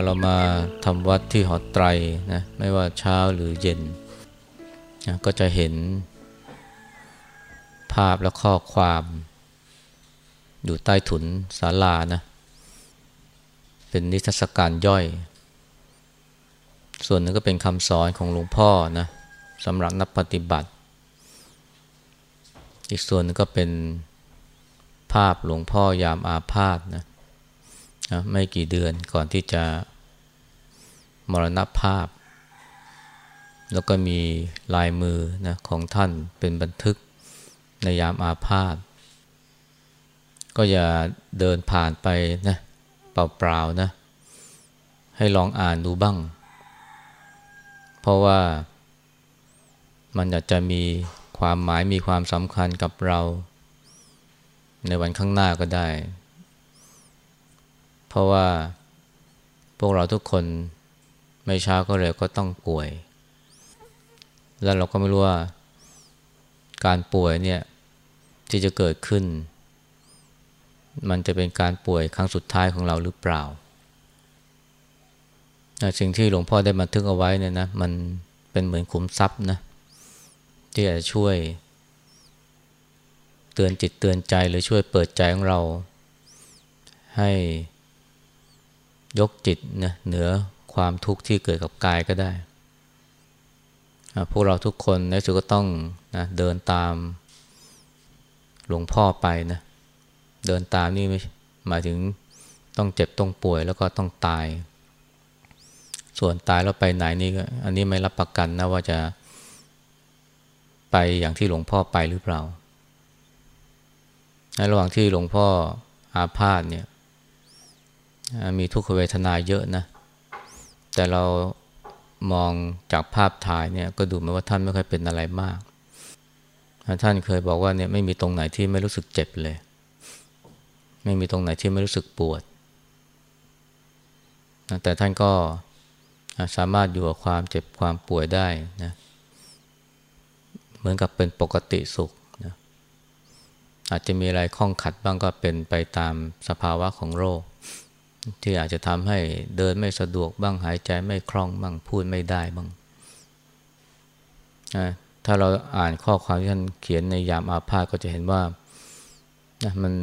าเรามาทำวัดที่หอไตรนะไม่ว่าเช้าหรือเย็นนะก็จะเห็นภาพและข้อความ อยู่ใต้ถุนศาลานะ เป็นนิทรรศการย่อย ส่วนหนึ่งก็เป็นคำสอนของหลวงพ่อนะสำหรับนักปฏิบัติ อีกส่วนนึงก็เป็นภาพหลวงพ่อยามอาพาธนะนะ ไม่กี่เดือนก่อนที่จะมรณภาพ แล้วก็มีลายมือนะของท่านเป็นบันทึกในยามอาพาธก็อย่าเดินผ่านไปนะเปล่าๆนะ ให้ลองอ่านดูบ้าง เพราะว่ามันอาจจะมีความหมายมีความสำคัญกับเรา ในวันข้างหน้าก็ได้ เพราะว่าพวกเราทุกคนไม่ช้าก็เร็วก็ต้องป่วย แล้วเราก็ไม่รู้ว่า การป่วยเนี่ยที่จะเกิดขึ้น มันจะเป็นการป่วยครั้งสุดท้ายของเราหรือเปล่า สิ่งที่หลวงพ่อได้บันทึกเอาไว้เนี่ยนะมันเป็นเหมือนขุมทรัพย์นะที่จะช่วยเตือนจิตเตือนใจหรือช่วยเปิดใจของเรา ให้ ยกจิตนะเหนือความทุกข์ที่เกิดกับกายก็ได้ พวกเราทุกคนในสุดก็ต้องนะเดินตามหลวงพ่อไปนะ เดินตามนี่ไม่หมายถึงต้องเจ็บต้องป่วยแล้วก็ต้องตาย ส่วนตายแล้วไปไหนนี่อันนี้ไม่รับประกันนะว่าจะไปอย่างที่หลวงพ่อไปหรือเปล่า ในระหว่างที่หลวงพ่ออาพาธเนี่ย มีทุกขเวทนาเยอะนะ แต่เรามองจากภาพถ่ายเนี่ยก็ดูเหมือนว่าท่านไม่เคยเป็นอะไรมาก ท่านเคยบอกว่าเนี่ยไม่มีตรงไหนที่ไม่รู้สึกเจ็บเลย ไม่มีตรงไหนที่ไม่รู้สึกปวด แต่ท่านก็สามารถอยู่กับความเจ็บความป่วยได้นะเหมือนกับเป็นปกติสุขนะอาจจะมีอะไรข้องขัดบ้างก็เป็นไปตามสภาวะของโรค ที่อาจจะทำให้เดินไม่สะดวกบ้างหายใจไม่คล่องบ้างพูดไม่ได้บ้างนะถ้าเราอ่านข้อความที่ท่านเขียนในยามอาพาธก็จะเห็นว่านะมัน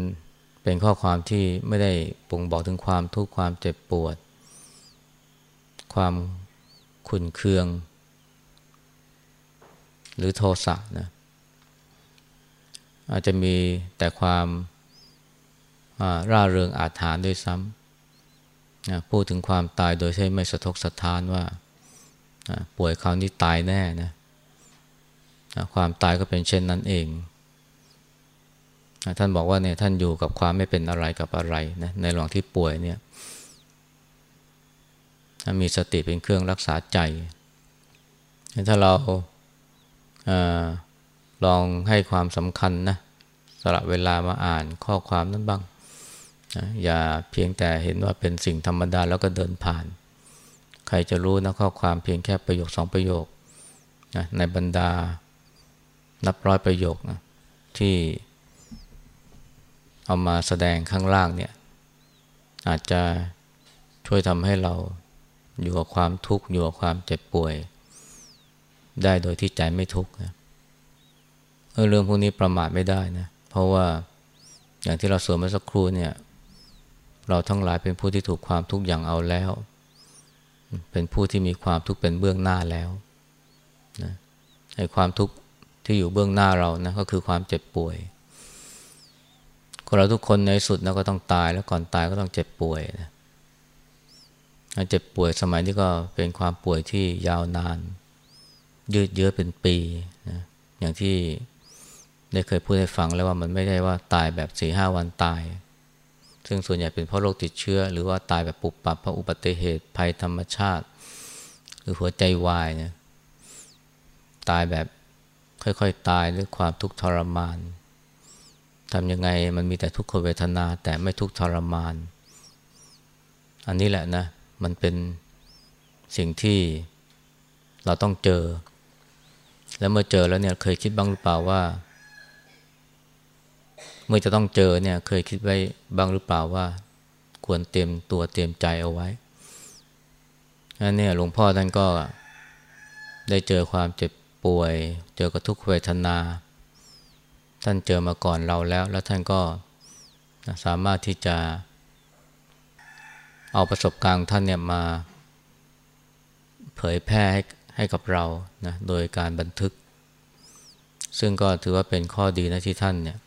เป็นข้อความที่ไม่ได้ป่งบอกถึงความทุกข์ความเจ็บปวด ความขุนเคือง หรือโทสะนะอาจจะมีแต่ความร่าเริงอาถรรพ์ด้วยซ้ำ นะพูดถึงความตายโดยใช้ไม่สะทกสะท้านว่าป่วยคราวนี้ตายแน่นะความตายก็เป็นเช่นนั้นเองท่านบอกว่าเนี่ยท่านอยู่กับความไม่เป็นอะไรกับอะไรนะในหลวงที่ป่วยเนี่ยมีสติเป็นเครื่องรักษาใจ ถ้าเราอลองให้ความสำคัญนะสละเวลามาอ่านข้อความนั้นบ้าง อย่าเพียงแต่เห็นว่าเป็นสิ่งธรรมดาแล้วก็เดินผ่าน ใครจะรู้นะข้อความเพียงแค่ประโยคสองประโยคนะในบรรดานับร้อยประโยคนะที่เอามาแสดงข้างล่างเนี่ยอาจจะช่วยทำให้เราอยู่กับความทุกข์อยู่กับความเจ็บป่วย ได้โดยที่ใจไม่ทุกข์นะเรื่องพวกนี้ประมาทไม่ได้นะเพราะว่าอย่างที่เราสวดเมื่อสักครู่เนี่ย เราทั้งหลายเป็นผู้ที่ถูกความทุกข์อย่างเอาแล้ว เป็นผู้ที่มีความทุกข์เป็นเบื้องหน้าแล้วนะไอ้ความทุกข์ที่อยู่เบื้องหน้าเรานะก็คือความเจ็บป่วยคนเราทุกคนในสุดนะก็ต้องตายแล้วก่อนตายก็ต้องเจ็บป่วยนะเจ็บป่วยสมัยนี้ก็เป็นความป่วยที่ยาวนาน ยืดเยื้อเป็นปีนะอย่างที่ได้เคยพูดให้ฟังแล้วว่ามันไม่ได้ว่าตายแบบสี่ห้าวันตาย ซึ่งส่วนใหญ่เป็นเพราะโรคติดเชื้อ หรือว่าตายแบบปุบปับเพราะอุบัติเหตุภัยธรรมชาติ หรือหัวใจวายเนี่ยตายแบบค่อยๆ ตายด้วยความทุกข์ทรมานทำยังไงมันมีแต่ทุกขเวทนาแต่ไม่ทุกขทรมาน อันนี้แหละนะ มันเป็นสิ่งที่เราต้องเจอ แล้วเมื่อเจอแล้วเนี่ยเคยคิดบ้างหรือเปล่าว่า เมื่อจะต้องเจอเนี่ยเคยคิดไว้บ้างหรือเปล่าว่า ควรเตรียมตัวเตรียมใจเอาไว้นั่นเนี่หลวงพ่อท่านก็ได้เจอความเจ็บป่วย เจอกับทุกขเวทนา ท่านเจอมาก่อนเราแล้ว แล้วท่านก็สามารถที่จะ เอาประสบการณ์ท่านเนี่ยมา เผยแพร่ให้ให้กับเรานะโดยการบันทึก ซึ่งก็ถือว่าเป็นข้อดีนะที่ท่านเนี่ย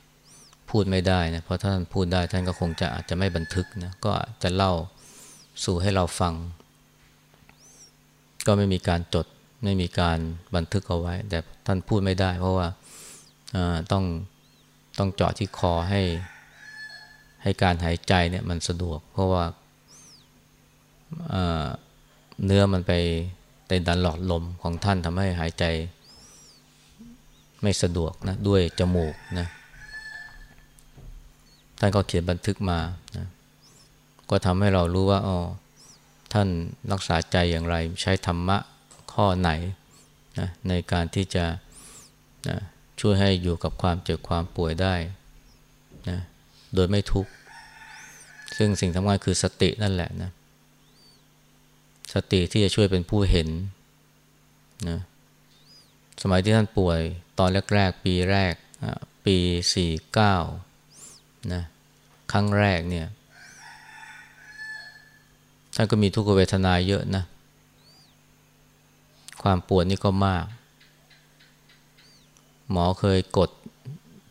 พูดไม่ได้นะเพราะท่านพูดได้ท่านก็คงจะอาจจะไม่บันทึกนะก็จะเล่าสู่ให้เราฟัง ก็ไม่มีการจดไม่มีการบันทึกเอาไว้ แต่ท่านพูดไม่ได้ เพราะว่าต้องต้องเจาะที่คอให้ ให้การหายใจเนี่ยมันสะดวก เพราะว่าเนื้อมันไปในดันหลอดลมของท่านทำให้หายใจไม่สะดวกนะด้วยจมูกนะ ท่านก็เขียนบันทึกมานะก็ทำให้เรารู้ว่าอ๋อท่านรักษาใจอย่างไร ใช้ธรรมะข้อไหนนะในการที่จะนะช่วยให้อยู่กับความเจ็บความป่วยได้นะโดยไม่ทุกข์ ซึ่งสิ่งสำคัญคือสตินั่นแหละนะ สติที่จะช่วยเป็นผู้เห็นนะสมัยที่ท่านป่วยตอนแรก ๆ ปีแรก ปีสี่เก้า นะครั้งแรกเนี่ยท่านก็มีทุกขเวทนาเยอะนะ ความปวดนี่ก็มาก หมอเคยกด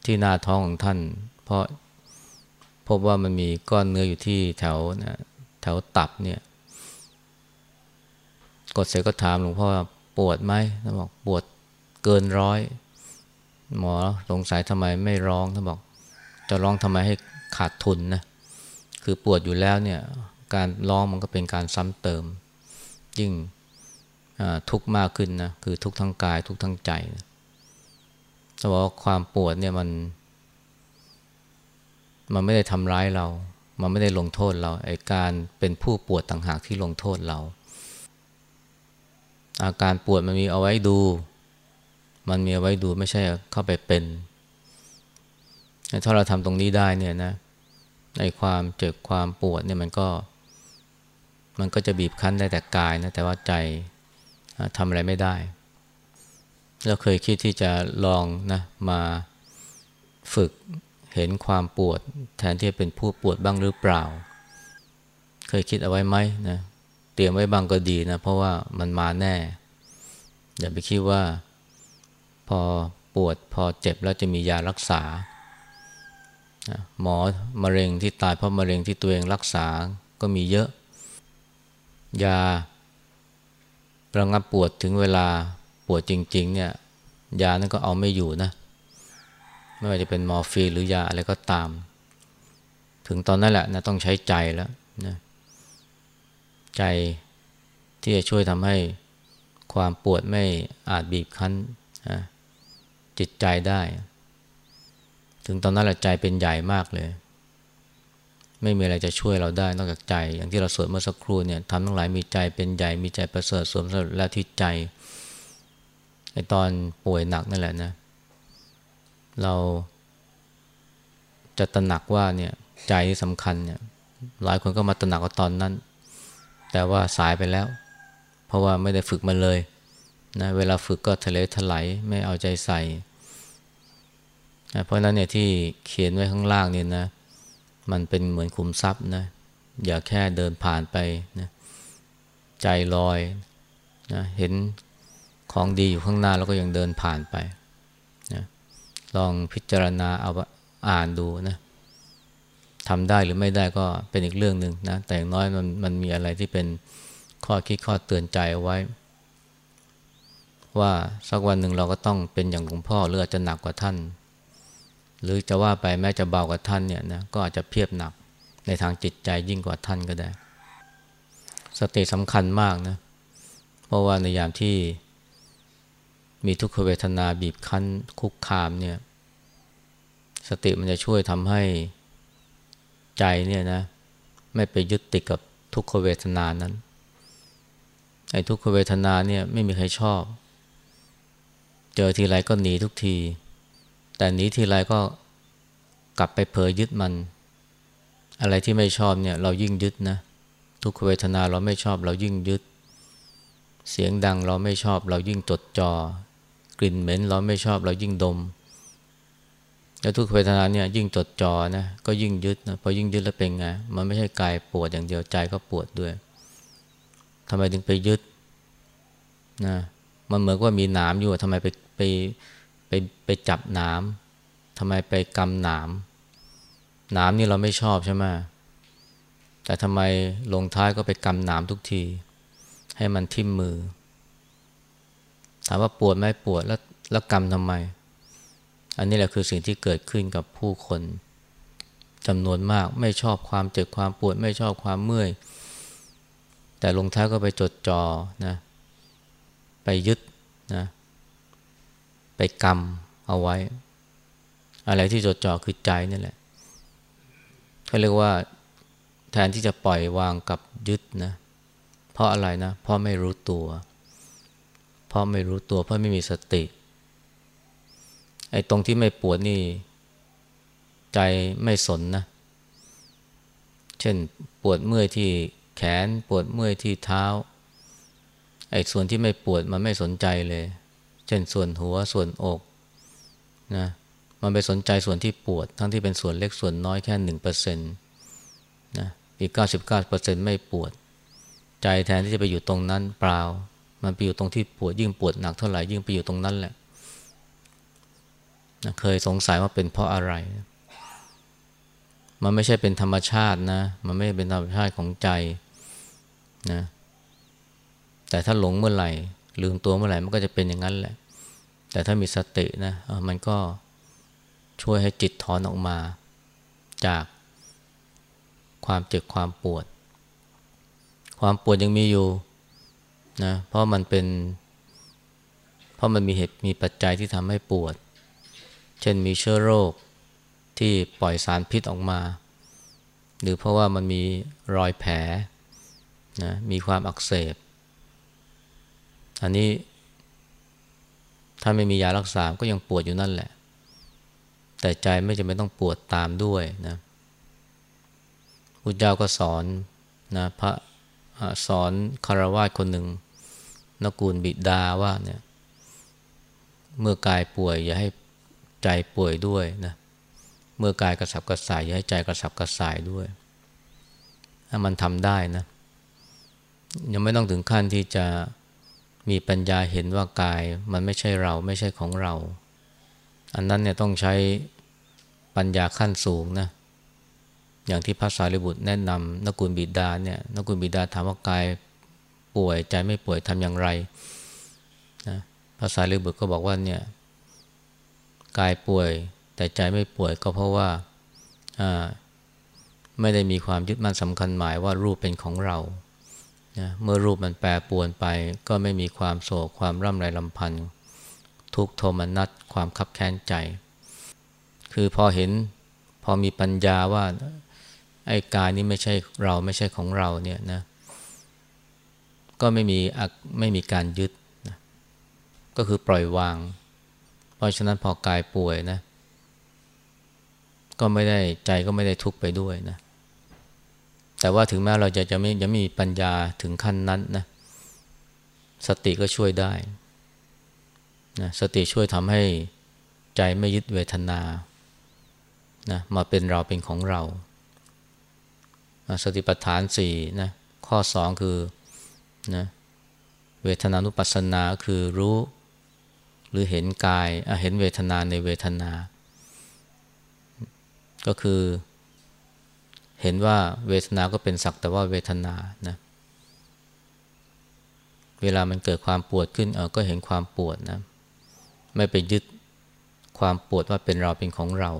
ที่หน้าท้องของท่าน เพราะพบว่ามันมีก้อนเนื้ออยู่ที่แถวนะแถวตับเนี่ย กดเสร็จก็ถามหลวงพ่อปวดไหมท่านบอกปวดเกินร้อย หมอสงสัยทำไมไม่ร้องท่านบอก จะร้องทำไมให้ขาดทุนนะคือปวดอยู่แล้วเนี่ยการร้องมันก็เป็นการซ้ำเติม ยิ่งทุกข์มากขึ้นนะคือทุกข์ทั้งกายทุกข์ทั้งใจนะแต่ว่าความปวดเนี่ยมัน มันไม่ได้ทำร้ายเรา มันไม่ได้ลงโทษเราไอ้การเป็นผู้ปวดต่างหากที่ลงโทษเรา อาการปวดมันมีเอาไว้ดู มันมีเอาไว้ดูไม่ใช่เข้าไปเป็น ถ้าเราทำตรงนี้ได้เนี่ยนะในความเจ็บความปวดเนี่ยมันก็ มันก็จะบีบคั้นได้แต่กายนะแต่ว่าใจทำอะไรไม่ได้เราเคยคิดที่จะลองนะมาฝึกเห็นความปวด แทนที่จะเป็นผู้ปวดบ้างหรือเปล่า เคยคิดเอาไว้ไหมนะเตรียมไว้บ้างก็ดีนะเพราะว่ามันมาแน่ อย่าไปคิดว่า พอปวดพอเจ็บแล้วจะมียารักษา หมอมะเร็งที่ตายเพราะมะเร็งที่ตัวเองรักษาก็มีเยอะ ยาระงับปวดถึงเวลาปวดจริง ๆ เนี่ย ยานั้นก็เอาไม่อยู่นะ ไม่ว่าจะเป็นมอร์ฟีนหรือยาอะไรก็ตาม ถึงตอนนั้นแหละนะต้องใช้ใจแล้วนะใจที่จะช่วยทำให้ความปวดไม่อาจบีบคั้นจิตใจได้ ถึงตอนนั้นแหละใจเป็นใหญ่มากเลย ไม่มีอะไรจะช่วยเราได้นอกจากใจ อย่างที่เราสวดเมื่อสักครู่เนี่ยทำทั้งหลายมีใจเป็นใหญ่มีใจประเสริฐสวมสำเร็จแล้วที่ใจไอตอนป่วยหนักนั่นแหละนะ เราจะตระหนักว่าเนี่ยใจสำคัญเนี่ยหลายคนก็มาตระหนักว่าตอนนั้น แต่ว่าสายไปแล้ว เพราะว่าไม่ได้ฝึกมันเลยนะเวลาฝึกก็ทะเลถลายไม่เอาใจใส่ เพราะนั้นเนี่ยที่เขียนไว้ข้างล่างเนี่ยนะ มันเป็นเหมือนคุมทรัพย์นะ อย่าแค่เดินผ่านไปนะใจลอยนะเห็นของดีอยู่ข้างหน้าแล้วก็ยังเดินผ่านไปนะลองพิจารณาเอาอ่านดูนะทำได้หรือไม่ได้ก็เป็นอีกเรื่องหนึ่งนะ แต่อย่างน้อยมันมันมีอะไรที่เป็นข้อคิดข้อเตือนใจเอาไว้ ว่าสักวันหนึ่งเราก็ต้องเป็นอย่างหลวงพ่อหรืออาจจะหนักกว่าท่าน หรือจะว่าไปแม้จะเบากว่าท่านเนี่ยนะก็อาจจะเพียบหนักในทางจิตใจยิ่งกว่าท่านก็ได้ สติสำคัญมากนะ เพราะว่าในยามที่มีทุกขเวทนาบีบคั้นคุกคามเนี่ย สติมันจะช่วยทำให้ใจเนี่ยนะ ไม่ไปยึดติดกับทุกขเวทนานั้นไอ้ทุกขเวทนาเนี่ยไม่มีใครชอบ เจอทีไรก็หนีทุกที แต่หนีทีไรก็กลับไปเผยยึดมัน อะไรที่ไม่ชอบเนี่ยเรายิ่งยึดนะ ทุกขเวทนาเราไม่ชอบเรายิ่งยึด เสียงดังเราไม่ชอบเรายิ่งจดจอ่อกลิ่นเหม็นเราไม่ชอบเรายิ่งดม แล้วทุกเวทนาเนี่ยยิ่งจดจ่อนะก็ยิ่งยึดนะพอยิ่งยึดแล้วเป็นไงมันไม่ใช่กายปวดอย่างเดียวใจก็ปวดด้วยทำไมถึงไปยึดนะมันเหมือนว่ามีหนามอยู่ทำไมไปไป ไปไปจับหนามทำไมไปกำหนามหนามนี่เราไม่ชอบใช่ไหมแต่ทำไมลงท้ายก็ไปกำหนามทุกที ให้มันทิ่มมือ ถามว่าปวดไหมปวดแล้วแล้วกำทำไม อันนี้แหละคือสิ่งที่เกิดขึ้นกับผู้คนจำนวนมากไม่ชอบความเจ็บความปวดไม่ชอบความเมื่อย แต่ลงท้ายก็ไปจดจอนะ ไปยึดนะ ไปกรรมเอาไว้ อะไรที่จดจ่อคือใจนี่แหละเขาเรียกว่าแทนที่จะปล่อยวางกับยึดนะ เพราะอะไรนะ เพราะไม่รู้ตัว เพราะไม่รู้ตัว เพราะไม่มีสติ ไอ้ตรงที่ไม่ปวดนี่ ใจไม่สนนะ เช่นปวดเมื่อยที่แขนปวดเมื่อยที่เท้า ไอ้ส่วนที่ไม่ปวดมันไม่สนใจเลย เช่นส่วนหัวส่วนอกนะมันไปสนใจส่วนที่ปวด ทั้งที่เป็นส่วนเล็กส่วนน้อยแค่หนึ่งเปอร์เซ็นต์นะอีก99%ไม่ปวด ใจแทนที่จะไปอยู่ตรงนั้นเปล่า มันไปอยู่ตรงที่ปวดยิ่งปวดหนักเท่าไหร่ยิ่งไปอยู่ตรงนั้นแหละนะเคยสงสัยว่าเป็นเพราะอะไร มันไม่ใช่เป็นธรรมชาตินะ มันไม่เป็นธรรมชาติของใจนะแต่ถ้าหลงเมื่อไหร่ ลืมตัวเมื่อไหร่มันก็จะเป็นอย่างนั้นแหละ แต่ถ้ามีสตินะมันก็ช่วยให้จิตถอนออกมา จากความเจ็บความปวด ความปวดยังมีอยู่นะเพราะมันเป็น เพราะมันมีเหตุมีปัจจัยที่ทำให้ปวด เช่นมีเชื้อโรคที่ปล่อยสารพิษออกมา หรือเพราะว่ามันมีรอยแผลนะมีความอักเสบ อันนี้ถ้าไม่มียารักษาก็ยังปวดอยู่นั่นแหละ แต่ใจไม่จำเป็นต้องปวดตามด้วยนะพุทธเจ้าก็สอนนะพระสอนคารวะคนหนึ่งนกูลบิดาว่าเนี่ยเมื่อกายป่วย อย่าให้ใจป่วยด้วยนะเมื่อกายกระสับกระส่ายอย่าให้ใจกระสับกระส่ายด้วย ถ้ามันทำได้นะยังไม่ต้องถึงขั้นที่จะ มีปัญญาเห็นว่ากายมันไม่ใช่เราไม่ใช่ของเรา อันนั้นเนี่ยต้องใช้ปัญญาขั้นสูงนะ อย่างที่พระสารีบุตรแนะนำนกุลบิดาเนี่ยนกุลบิดาถามว่ากายป่วยใจไม่ป่วยทำอย่างไรนะพระสารีบุตรก็บอกว่าเนี่ยกายป่วยแต่ใจไม่ป่วยก็เพราะว่าไม่ได้มีความยึดมั่นสำคัญหมายว่ารูปเป็นของเรา นะเมื่อรูปมันแปรปวนไป ก็ไม่มีความโศกความร่ำไรลำพันธ์ทุกโทมนัสความคับแค้นใจ คือพอเห็นพอมีปัญญาว่าไอ้กายนี้ไม่ใช่เราไม่ใช่ของเราเนี่ยนะก็ไม่มีไม่มีการยึดนะก็คือปล่อยวาง เพราะฉะนั้นพอกายป่วยนะ ก็ไม่ได้ใจก็ไม่ได้ทุกข์ไปด้วยนะ แต่ว่าถึงแม้เราจะจะไม่ยังไม่มีปัญญาถึงขั้นนั้นนะสติก็ช่วยได้นะสติช่วยทำให้ใจไม่ยึดเวทนานะมาเป็นเราเป็นของเรา สติปัฏฐานสี่นะข้อสองคือนะเวทนานุปัสสนาคือรู้ หรือเห็นกายเห็นเวทนาในเวทนา ก็คือ เห็นว่าเวทนาก็เป็นสักแต่ว่าเวทนานะเวลามันเกิดความปวดขึ้นเออก็เห็นความปวดนะ ไม่ไปยึดความปวดว่าเป็นเราเป็นของเรา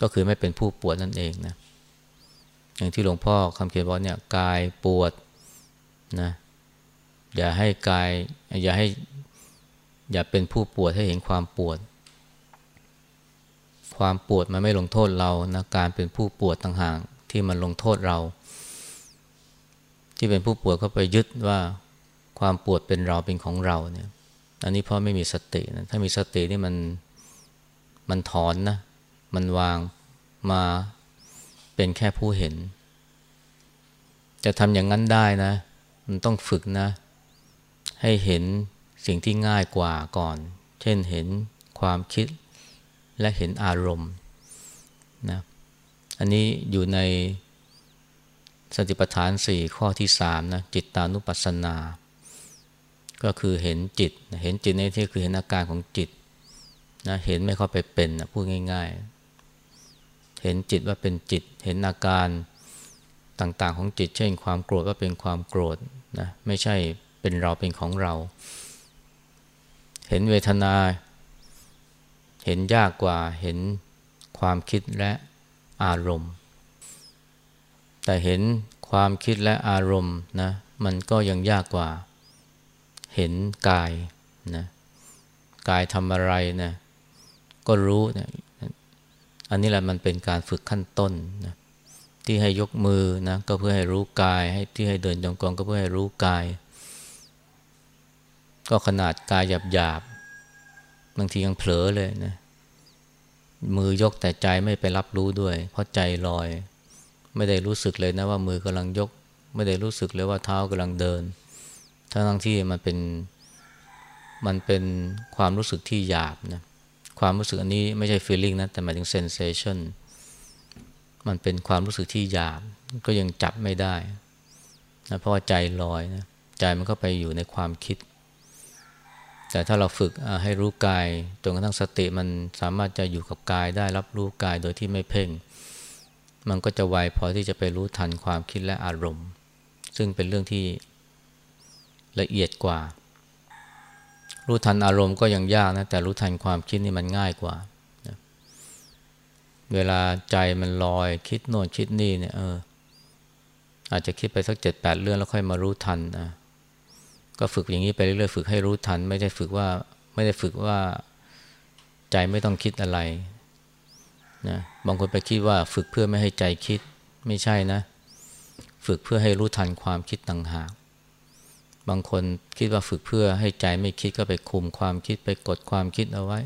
ก็คือไม่เป็นผู้ปวดนั่นเองนะอย่างที่หลวงพ่อคำเขียนบอกเนี่ยกายปวดนะอย่าให้กายอย่าให้ อย่าเป็นผู้ปวดให้เห็นความปวด ความปวดมันไม่ลงโทษเรานะการเป็นผู้ปวดต่างหากที่มันลงโทษเรา ที่เป็นผู้ปวดก็ไปยึดว่าความปวดเป็นเราเป็นของเราเนี่ยอันนี้เพราะไม่มีสตินะถ้ามีสตินี่มันมันถอนนะมันวางมาเป็นแค่ผู้เห็น จะทำอย่างนั้นได้นะ มันต้องฝึกนะ ให้เห็นสิ่งที่ง่ายกว่าก่อน เช่นเห็นความคิด และเห็นอารมณ์นะอันนี้อยู่ในสติปัฏฐานสี่ข้อที่สามนะจิตตานุปัสสนา ก็คือเห็นจิต เห็นจิตในที่คือเห็นอาการของจิตนะเห็นไม่เข้าไปเป็นนะพูดง่าย ๆ เห็นจิตว่าเป็นจิต เห็นอาการต่างๆของจิต เช่นความโกรธว่าเป็นความโกรธนะไม่ใช่เป็นเราเป็นของเรา เห็นเวทนา เห็นยากกว่าเห็นความคิดและอารมณ์ แต่เห็นความคิดและอารมณ์นะมันก็ยังยากกว่า เห็นกายนะกายทำอะไรนะก็รู้นะอันนี้แหละมันเป็นการฝึกขั้นต้นนะที่ให้ยกมือนะก็เพื่อให้รู้กาย ให้ที่ให้เดินจงกรมก็เพื่อให้รู้กาย ก็ขนาดกายหยาบหยา บางทียังเผลอเลยนะ มือยกแต่ใจไม่ไปรับรู้ด้วย เพราะใจลอย ไม่ได้รู้สึกเลยนะว่ามือกำลังยก ไม่ได้รู้สึกเลยว่าเท้ากำลังเดิน ทั้งที่มันเป็นมันเป็นความรู้สึกที่หยาบนะ ความรู้สึกอันนี้ไม่ใช่ feeling นะ แต่หมายถึง sensation มันเป็นความรู้สึกที่หยาบ ก็ยังจับไม่ได้นะเพราะว่าใจลอยนะ ใจมันก็ไปอยู่ในความคิด แต่ถ้าเราฝึกให้รู้กายจนกระทั่งสติมันสามารถจะอยู่กับกายได้รับรู้กายโดยที่ไม่เพ่ง มันก็จะไวพอที่จะไปรู้ทันความคิดและอารมณ์ ซึ่งเป็นเรื่องที่ละเอียดกว่า รู้ทันอารมณ์ก็ยังยากนะแต่รู้ทันความคิดนี่มันง่ายกว่า เวลาใจมันลอยคิดโน่นคิดนี่เนี่ยเอออาจจะคิดไปสักเจ็ดแปดเรื่องแล้วค่อยมารู้ทันนะ ก็ฝึกอย่างนี้ไปเรื่อยๆฝึกให้รู้ทัน ไม่ได้ฝึกว่าไม่ได้ฝึกว่าใจไม่ต้องคิดอะไรนะบางคนไปคิดว่าฝึกเพื่อไม่ให้ใจคิดไม่ใช่นะ ฝึกเพื่อให้รู้ทันความคิดต่างหาก บางคนคิดว่าฝึกเพื่อให้ใจไม่คิดก็ไปคุมความคิดไปกดความคิดเอาไว้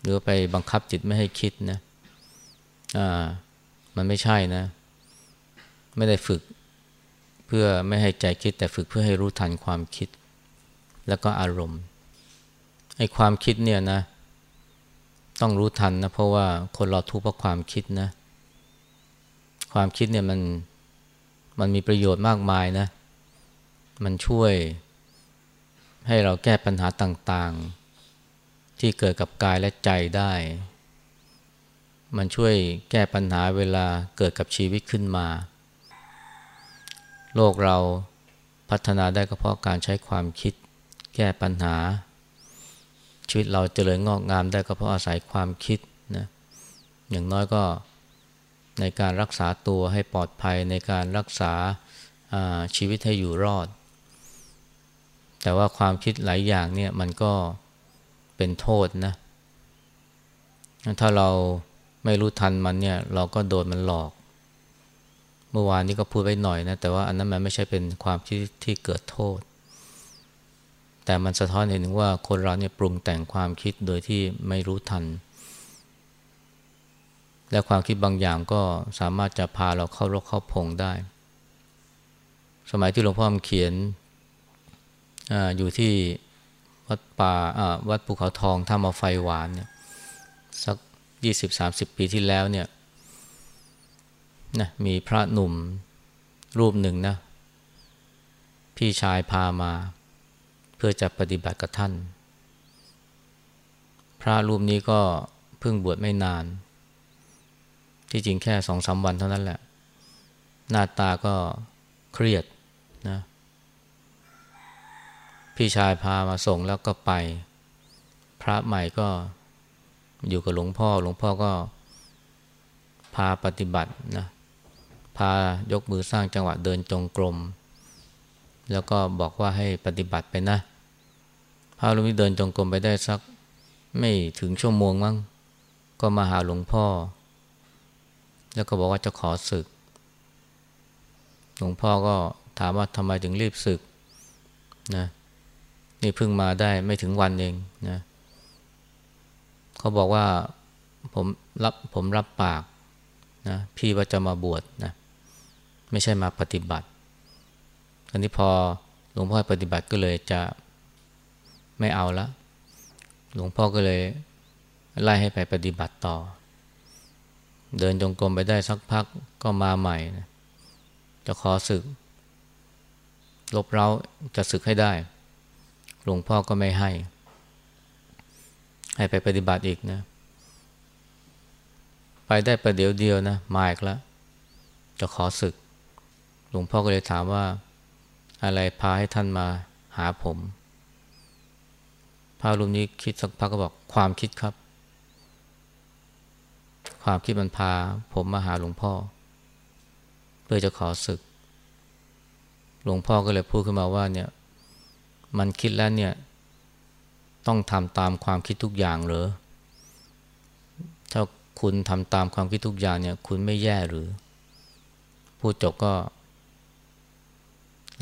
หรือไปบังคับจิตไม่ให้คิดนะอ่ามันไม่ใช่นะ ไม่ได้ฝึก พื่อไม่ให้ใจคิดแต่ฝึกเพื่อให้รู้ทันความคิด แล้วก็อารมณ์ไอ้ความคิดเนี่ยนะ ต้องรู้ทันนะเพราะว่าคนเราทุกข์เพราะความคิดนะ ความคิดเนี่ยมันมันมีประโยชน์มากมายนะ มันช่วย ให้เราแก้ปัญหาต่างๆ ที่เกิดกับกายและใจได้ มันช่วยแก้ปัญหาเวลาเกิดกับชีวิตขึ้นมา โลกเราพัฒนาได้ก็เพราะการใช้ความคิดแก้ปัญหา ชีวิตเราเจริญงอกงามได้ก็เพราะอาศัยความคิดนะอย่างน้อยก็ในการรักษาตัวให้ปลอดภัยในการรักษาชีวิตให้อยู่รอด แต่ว่าความคิดหลายอย่างเนี่ยมันก็เป็นโทษนะ ถ้าเราไม่รู้ทันมันเนี่ยเราก็โดนมันหลอก เมื่อวานนี้ก็พูดไว้หน่อยนะ แต่ว่าอันนั้นมันไม่ใช่เป็นความคิดที่เกิดโทษ แต่มันสะท้อนเห็นถึงว่าคนเราเนี่ยปรุงแต่งความคิดโดยที่ไม่รู้ทัน และความคิดบางอย่างก็สามารถจะพาเราเข้ารกเข้าพงได้ สมัยที่หลวงพ่อเขียนออยู่ที่วัดป่าวัดภูเขาทองท่ามาไฟหวานเนี่ยสักยี่สิบสามสิบปีที่แล้วเนี่ย นะมีพระหนุ่มรูปหนึ่งนะ พี่ชายพามา เพื่อจะปฏิบัติกับท่าน พระรูปนี้ก็เพิ่งบวชไม่นาน ที่จริงแค่สองสาวันเท่านั้นแหละ หน้าตาก็เครียดนะ พี่ชายพามาส่งแล้วก็ไป พระใหม่ก็อยู่กับหลวงพ่อ หลวงพ่อก็พาปฏิบัตินะ พายกมือสร้างจังหวะเดินจงกรม แล้วก็บอกว่าให้ปฏิบัติไปนะพระลุงนี้เดินจงกรมไปได้สักไม่ถึงชั่วโมงมั้งก็มาหาหลวงพ่อ แล้วก็บอกว่าจะขอศึก หลวงพ่อก็ถามว่าทำไมถึงรีบศึกนะนี่เพิ่งมาได้ไม่ถึงวันเองนะเขาบอกว่าผมรับผมรับปากนะพี่ว่าจะมาบวชนะ ไม่ใช่มาปฏิบัติคราวนี้พอหลวงพ่อปฏิบัติก็เลยจะไม่เอาละ หลวงพ่อก็เลยไล่ให้ไปปฏิบัติต่อ เดินจงกรมไปได้สักพักก็มาใหม่นะจะขอศึก ลบเร้าจะศึกให้ได้ หลวงพ่อก็ไม่ให้ ให้ไปปฏิบัติอีกนะ ไปได้ประเดี๋ยวเดียวนะมาอีกแล้วจะขอศึก หลวงพ่อก็เลยถามว่าอะไรพาให้ท่านมาหาผมพระรูปนี้คิดสักพักก็บอกความคิดครับ ความคิดมันพา ผมมาหาหลวงพ่อ เพื่อจะขอศึก หลวงพ่อก็เลยพูดขึ้นมาว่าเนี่ย มันคิดแล้วเนี่ย ต้องทำตามความคิดทุกอย่างเหรอถ้าคุณทำตามความคิดทุกอย่างเนี่ย คุณไม่แย่หรือ พูดจบก็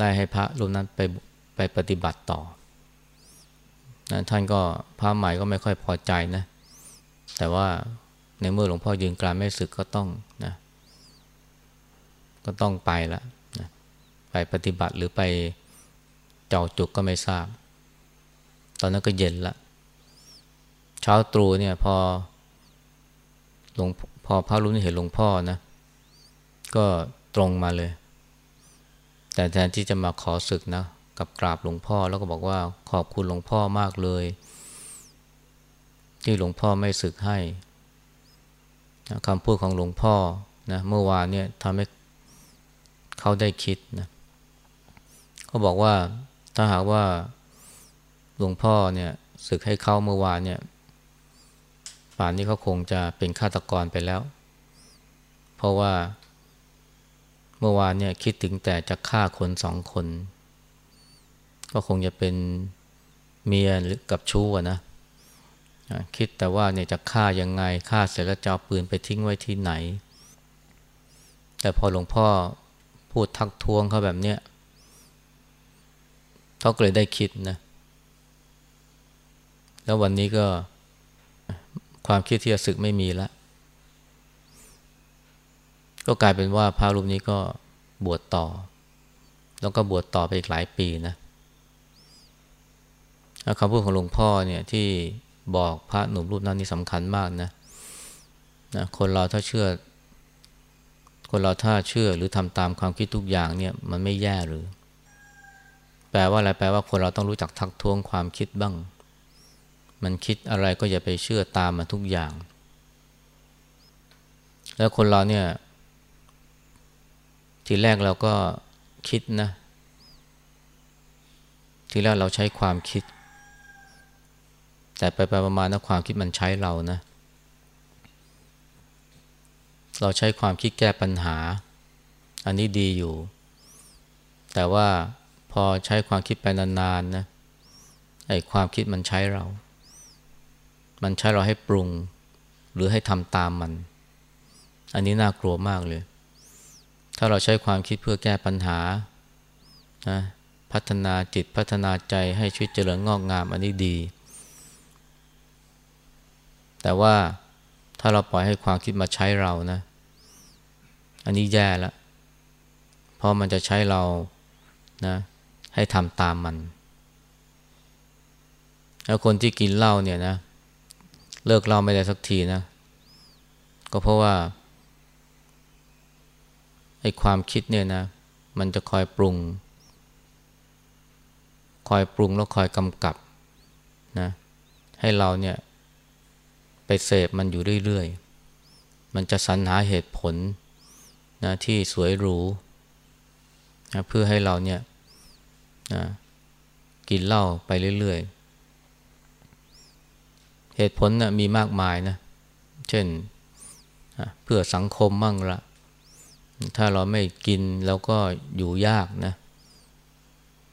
ได้ให้พระรูปนั้นไปไปปฏิบัติต่อนะท่านก็พระใหม่ก็ไม่ค่อยพอใจนะ แต่ว่าในเมื่อหลวงพ่อยืนกลางไม่ศึกก็ต้องนะก็ต้องไปละนะไปปฏิบัติหรือไปเจ้าจุกก็ไม่ทราบ ตอนนั้นก็เย็นละเช้าตรู่เนี่ยพอหลวงพอพระรู้นี่เห็นหลวงพ่อนะ ก็ตรงมาเลย แต่แทนที่จะมาขอศึกนะกับกราบหลวงพ่อแล้วก็บอกว่าขอบคุณหลวงพ่อมากเลย ที่หลวงพ่อไม่ศึกให้คำพูดของหลวงพ่อนะเมื่อวานเนี่ยทำให้เขาได้คิดนะเขาบอกว่าถ้าหากว่าหลวงพ่อเนี่ยศึกให้เขาเมื่อวานเนี่ยป่านนี้เขาคงจะเป็นฆาตกรไปแล้ว เพราะว่า เมื่อวานเนี่ยคิดถึงแต่จะฆ่าคนสองคน ก็คงจะเป็นเมียหรือกับชู้นะคิดแต่ว่าเนี่ยจะฆ่ายังไงฆ่าเสร็จแล้วจะเอาปืนไปทิ้งไว้ที่ไหน แต่พอหลวงพ่อพูดทักท้วงเขาแบบเนี้ยเขาก็เลยได้คิดนะแล้ววันนี้ก็ความคิดที่จะศึกไม่มีแล้ว ก็กลายเป็นว่าพระรูปนี้ก็บวชต่อ แล้วก็บวชต่อไปอีกหลายปีนะคำพูดของหลวงพ่อเนี่ยที่บอกพระหนุ่มรูปนั้นนี่สำคัญมากนะนะคนเราถ้าเชื่อ คนเราถ้าเชื่อหรือทำตามความคิดทุกอย่างเนี่ยมันไม่แย่หรือ แปลว่าอะไรแปลว่าคนเราต้องรู้จักทักท้วงความคิดบ้าง มันคิดอะไรก็อย่าไปเชื่อตามมันทุกอย่าง แล้วคนเราเนี่ย ทีแรกเราก็คิดนะ ทีแรกเราใช้ความคิด แต่ไปไปประมาณนะความคิดมันใช้เรานะ เราใช้ความคิดแก้ปัญหา อันนี้ดีอยู่ แต่ว่าพอใช้ความคิดไปนานๆนะไอ้ความคิดมันใช้เรา มันใช้เราให้ปรุง หรือให้ทำตามมัน อันนี้น่ากลัวมากเลย ถ้าเราใช้ความคิดเพื่อแก้ปัญหานะพัฒนาจิตพัฒนาใจให้ชีวิตเจริญงอกงามอันนี้ดี แต่ว่าถ้าเราปล่อยให้ความคิดมาใช้เรานะ อันนี้แย่แล้วเพราะมันจะใช้เรานะให้ทำตามมัน แล้วคนที่กินเหล้าเนี่ยนะ เลิกเหล้าไม่ได้สักทีนะ ก็เพราะว่า ไอ้ความคิดเนี่ยนะ มันจะคอยปรุง คอยปรุงแล้วคอยกำกับนะให้เราเนี่ยไปเสพมันอยู่เรื่อยๆ มันจะสรรหาเหตุผลนะที่สวยหรูนะเพื่อให้เราเนี่ยนะกินเหล้าไปเรื่อยๆ เหตุผลนะมีมากมายนะ เช่นนะเพื่อสังคมมั่งละ ถ้าเราไม่กินแล้วก็อยู่ยากนะ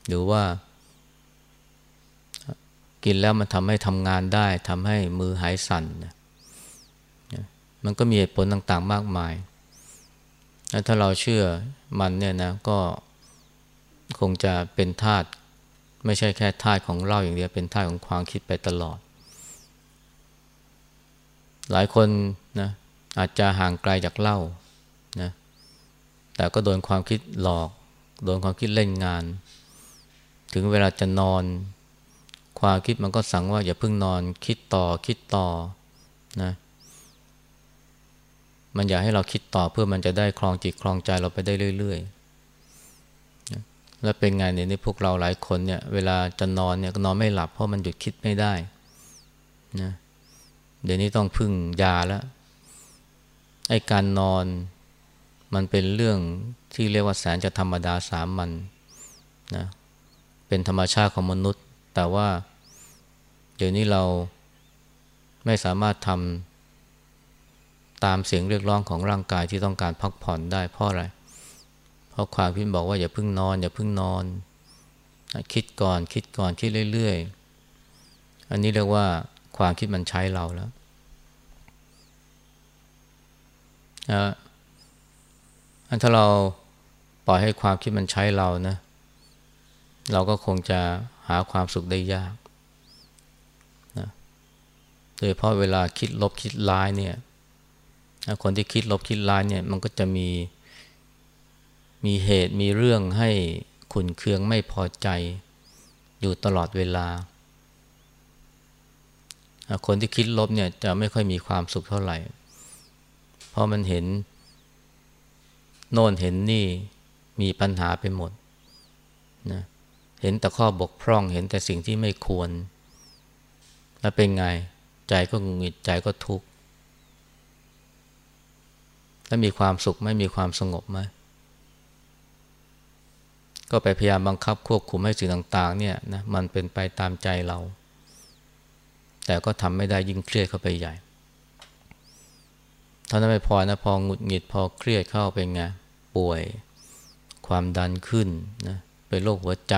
หรือว่ากินแล้วมันทำให้ทำงานได้ทำให้มือหายสั่นนะมันก็มีเหตุผลต่างๆมากมาย ถ้าเราเชื่อมันเนี่ยนะก็คงจะเป็นธาตุไม่ใช่แค่ธาตุของเราอย่างเดียวเป็นธาตุของความคิดไปตลอด หลายคนนะอาจจะห่างไกลจากเล้า แต่ก็โดนความคิดหลอก โดนความคิดเล่นงาน ถึงเวลาจะนอน ความคิดมันก็สั่งว่าอย่าเพิ่งนอนคิดต่อคิดต่อนะมันอยากให้เราคิดต่อเพื่อมันจะได้คลองจิตคลองใจเราไปได้เรื่อยๆนะแล้วเป็นไงเนี่ยนี่พวกเราหลายคนเนี่ยเวลาจะนอนเนี่ยก็นอนไม่หลับเพราะมันหยุดคิดไม่ได้นะเดี๋ยวนี้ต้องพึ่งยาแล้วไอ้การนอน มันเป็นเรื่องที่เรียกว่าแสนจะธรรมดาสามัญนนะเป็นธรรมชาติของมนุษย์ แต่ว่า เดี๋ยวนี้เราไม่สามารถทำตามเสียงเรียกร้องของร่างกายที่ต้องการพักผ่อนได้เพราะอะไร เพราะความคิดบอกว่าอย่าพิ่งนอน อย่าพิ่งนอน คิดก่อนคิดก่อนคิดเรื่อยๆ อันนี้เรียกว่าความคิดมันใช้เราแล้วอัน ถ้าเราปล่อยให้ความคิดมันใช้เรานะ เราก็คงจะหาความสุขได้ยากนะโดยเพราะเวลาคิดลบคิดร้ายเนี่ยคนที่คิดลบคิดร้ายเนี่ยมันก็จะมีมีเหตุมีเรื่องให้ขุนเคืองไม่พอใจอยู่ตลอดเวลา คนที่คิดลบเนี่ยจะไม่ค่อยมีความสุขเท่าไหร่ เพราะมันเห็น โน่นเห็นนี่มีปัญหาไปหมดนะเห็นแต่ข้อบกพร่องเห็นแต่สิ่งที่ไม่ควร แล้วเป็นไงใจก็งุนงิดใจก็ทุกข์แล้วมีความสุขไม่มีความสงบไหมก็ไปพยายามบังคับควบคุมให้สิ่งต่างๆเนี่ยนะมันเป็นไปตามใจเรา แต่ก็ทำไม่ได้ยิ่งเครียดเข้าไปใหญ่ ท่านั้นไม่พอนะพอหงุดหงิดพอเครียดเข้าเป็นไงป่วยความดันขึ้นนะเป็นโรคหัวใจ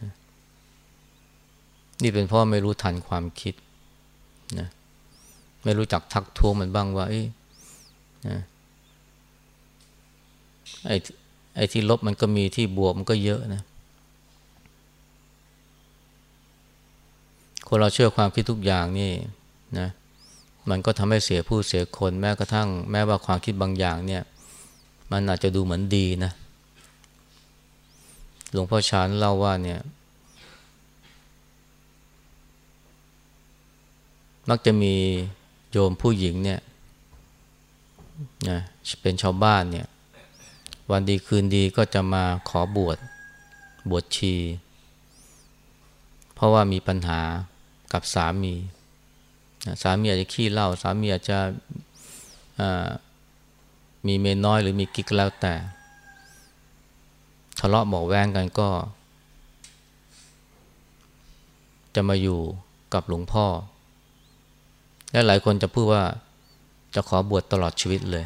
นะนี่เป็นเพราะไม่รู้ทันความคิดนะไม่รู้จักทักท้วงมันบ้างว่าไอ้นะไอ้ไอ้ที่ลบมันก็มีที่บวกมันก็เยอะนะคนเราเชื่อความคิดทุกอย่างนี่นะ มันก็ทำให้เสียผู้เสียคนแม้กระทั่ง แม้ว่าความคิดบางอย่างเนี่ยมันอาจจะดูเหมือนดีนะหลวงพ่อชานเล่าว่าเนี่ยมักจะมีโยมผู้หญิงเนี่ยนะเป็นชาวบ้านเนี่ยวันดีคืนดีก็จะมาขอบวชบวชชี เพราะว่ามีปัญหากับสามี สามีอาจจะขี้เหล้าสามีอาจจะมีเมนน้อยหรือมีกิ๊กแล้วแต่ ทะเลาะบอกแว้งกันก็ จะมาอยู่กับหลวงพ่อ และหลายคนจะพูดว่าจะขอบวชตลอดชีวิตเลย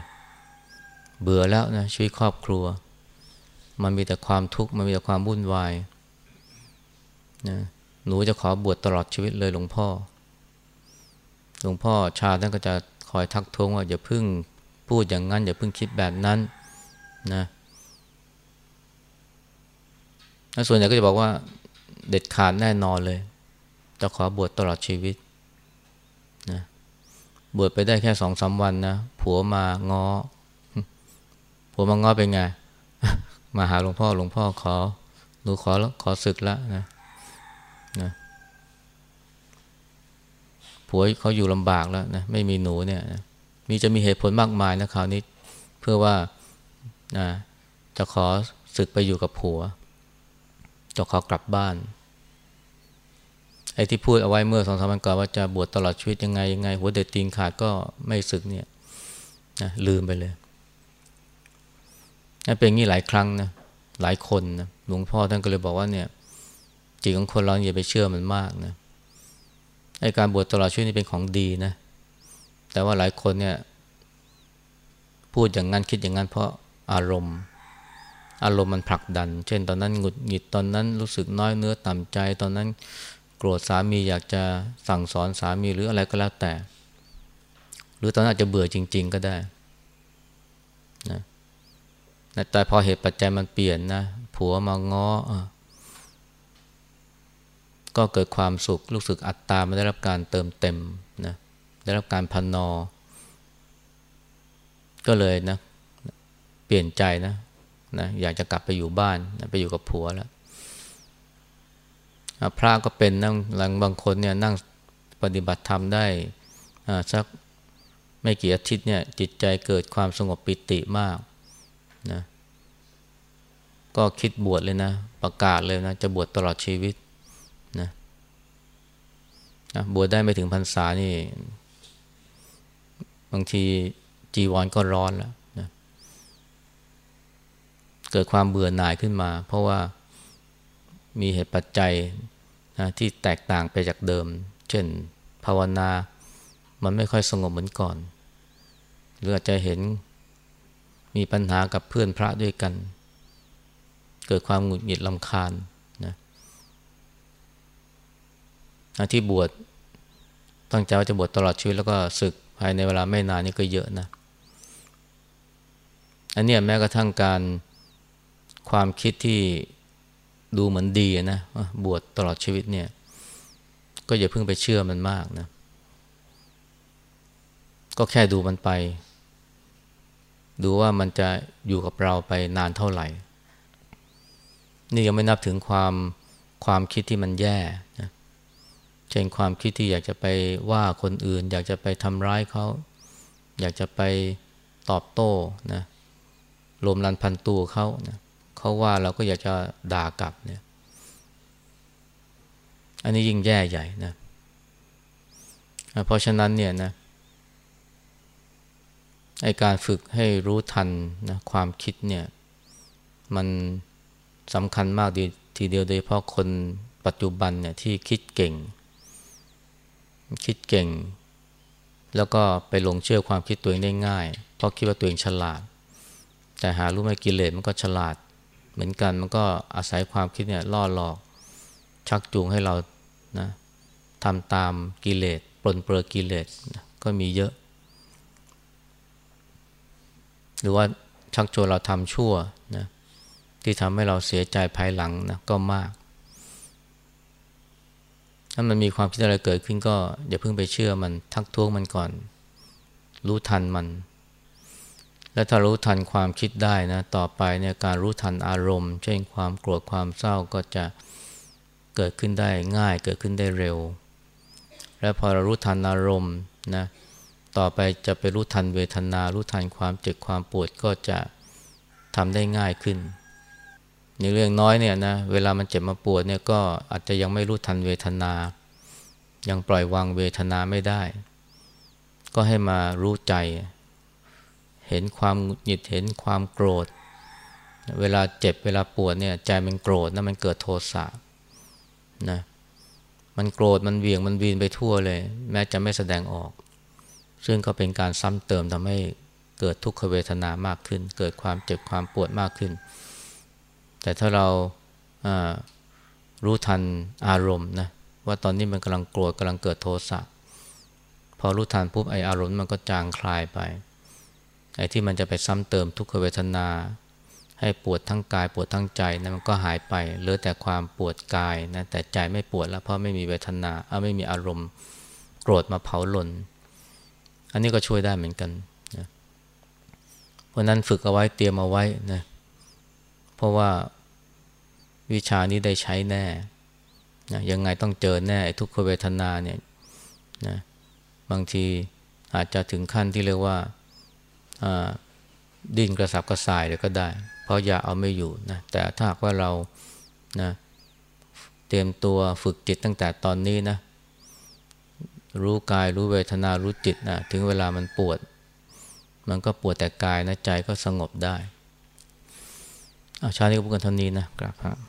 เบื่อแล้วนะชีวิตครอบครัว มันมีแต่ความทุกข์มันมีแต่ความวุ่นวายนะหนูจะขอบวชตลอดชีวิตเลยหลวงพ่อ หลวงพ่อชาท่านก็จะคอยทักท้วงว่าอย่าพึ่งพูดอย่างนั้น อย่าพิ่งคิดแบบนั้นนะส่วนใหญ่ก็จะบอกว่าเด็ดขาดแน่นอนเลย จะขอบวชตลอดชีวิตนะบวชไปได้แค่สองสาวันนะผัวมางอผัวมางอเป็นไง มาหาหลวงพ่อหลวงพ่อขอหนูขอขอศึกแล้วนะ ผัวเขาอยู่ลำบากแล้วนะไม่มีหนูเนี่ยนะมีจะมีเหตุผลมากมายนะคราวนี้เพื่อว่านะจะขอศึกไปอยู่กับผัว จะขอกลับบ้าน ไอ้ที่พูดเอาไว้เมื่อสองสามวันก่อนว่าจะบวชตลอดชีวิตยังไงยังไง หัวเด็ดตีนขาดก็ไม่ศึกเนี่ยนะลืมไปเลยนะเป็นงี้หลายครั้งนะหลายคนนะหลวงพ่อท่านก็เลยบอกว่าเนี่ยจิตของคนเราอย่าไปเชื่อมันมากนะ ไอการบวชตลอดชีวิตนี่เป็นของดีนะ แต่ว่าหลายคนเนี่ย พูดอย่างนั้นคิดอย่างนั้นเพราะอารมณ์ อารมณ์มันผลักดัน เช่น ตอนนั้นหงุดหงิดตอนนั้นรู้สึกน้อยเนื้อต่ำใจ ตอนนั้นโกรธสามีอยากจะสั่งสอนสามีหรืออะไรก็แล้วแต่ หรือตอนนั้นอาจจะเบื่อจริง ๆ ก็ได้นะแต่พอเหตุปัจจัยมันเปลี่ยนนะผัวมาง้อ ก็เกิดความสุขรู้สึกอัตตาไม่ได้รับการเติมเต็มนะได้รับการพันนอ ก็เลยนะ เปลี่ยนใจนะนะอยากจะกลับไปอยู่บ้านนะไปอยู่กับผัวแล้วพระก็เป็นนั่งหลังบางคนเนี่ยนั่งปฏิบัติธรรมได้สักไม่กี่อาทิตย์เนี่ยจิตใจเกิดความสงบปิติมากนะก็คิดบวชเลยนะ ประกาศเลยนะ จะบวชตลอดชีวิต นะบวชได้ไม่ถึงพรรษานี่ บางทีจีวรก็ร้อนแล้วนะเกิดความเบื่อหน่ายขึ้นมา เพราะว่ามีเหตุปัจจัยนะที่แตกต่างไปจากเดิม เช่น ภาวนา มันไม่ค่อยสงบเหมือนก่อน หรืออาจจะเห็นมีปัญหากับเพื่อนพระด้วยกัน เกิดความหงุดหงิดลำคาญนะ ที่บวชตั้งใจว่าจะบวชตลอดชีวิตแล้วก็ศึกภายในเวลาไม่นานนี่ก็เยอะนะอันนี้แม้กระทั่งการความคิดที่ดูเหมือนดีนะบวชตลอดชีวิตเนี่ย ก็อย่าเพิ่งไปเชื่อมันมากนะ ก็แค่ดูมันไป ดูว่ามันจะอยู่กับเราไปนานเท่าไหร่ นี่ยังไม่นับถึงความความคิดที่มันแย่นะ ช่นความคิดที่อยากจะไปว่าคนอื่น อยากจะไปทำร้ายเขาอยากจะไปตอบโต้นะลมรันพันตูเขานะเขาว่าเราก็อยากจะด่ากลับเนี่ย อันนี้ยิ่งแย่ใหญ่นะเพราะฉะนั้นเนี่ยนะไอการฝึกให้รู้ทันนะความคิดเนี่ย มันสำคัญมากดีทีเดียวโดยเพราะคนปัจจุบันเนี่ยที่คิดเก่ง คิดเก่ง แล้วก็ไปหลงเชื่อความคิดตัวเองได้ง่าย เพราะคิดว่าตัวเองฉลาด แต่หารู้ไหมกิเลสมันก็ฉลาด เหมือนกันมันก็อาศัยความคิดเนี่ยล่อหลอก ชักจูงให้เรานะทำตามกิเลสปลนเปลือกิเลสนะก็มีเยอะ หรือว่าชักชวนเราทำชั่วนะที่ทำให้เราเสียใจภายหลังนะก็มาก ถ้ามันมีความคิดอะไรเกิดขึ้นก็อย่าเพิ่งไปเชื่อมันทักท้วงมันก่อน รู้ทันมัน และถ้ารู้ทันความคิดได้นะ ต่อไปเนี่ยการรู้ทันอารมณ์ เช่นความโกรธความเศร้าก็จะเกิดขึ้นได้ง่ายเกิดขึ้นได้เร็ว และพอเรารู้ทันอารมณ์นะต่อไปจะไปรู้ทันเวทนา รู้ทันความเจ็บความปวดก็จะทำได้ง่ายขึ้น ในเรื่องน้อยเนี่ยนะเวลามันเจ็บมาปวดเนี่ยก็อาจจะยังไม่รู้ทันเวทนา ยังปล่อยวางเวทนาไม่ได้ ก็ให้มารู้ใจ เห็นความหงิดเห็นความโกรธ เวลาเจ็บเวลาปวดเนี่ยใจมันโกรธนะมันเกิดโทสะนะมันโกรธมันเวียงมันวีนไปทั่วเลย แม้จะไม่แสดงออก ซึ่งก็เป็นการซ้ำเติมทำให้เกิดทุกขเวทนามากขึ้น เกิดความเจ็บความปวดมากขึ้น แต่ถ้าเรารู้ทันอารมณ์นะว่าตอนนี้มันกำลังโกรธกำลังเกิดโทสะพอรู้ทันปุ๊บไออารมณ์มันก็จางคลายไปไอ้ที่มันจะไปซ้ำเติมทุกขเวทนา ให้ปวดทั้งกายปวดทั้งใจนะมันก็หายไปเหลือแต่ความปวดกายนะแต่ใจไม่ปวดแล้วเพราะไม่มีเวทนาเอาไม่มีอารมณ์โกรธมาเผาหล่นอันนี้ก็ช่วยได้เหมือนกันนะเพราะนั้นฝึกเอาไว้เตรียมเอาไว้นะ เพราะว่าวิชานี้ได้ใช้แน่นะยังไงต้องเจอแน่ทุกขเวทนาเนี่ยนะบางทีอาจจะถึงขั้นที่เรียกว่าดิ้นกระสับกระส่ายเลยก็ได้ เพราะยาเอาไม่อยู่นะแต่ถ้าว่าเรานะเตรียมตัวฝึกจิตตั้งแต่ตอนนี้นะรู้กายรู้เวทนารู้จิตนะถึงเวลามันปวด มันก็ปวดแต่กายนะใจก็สงบได้ อาชาตินี้ก็พูดกันเท่านี้นะครับ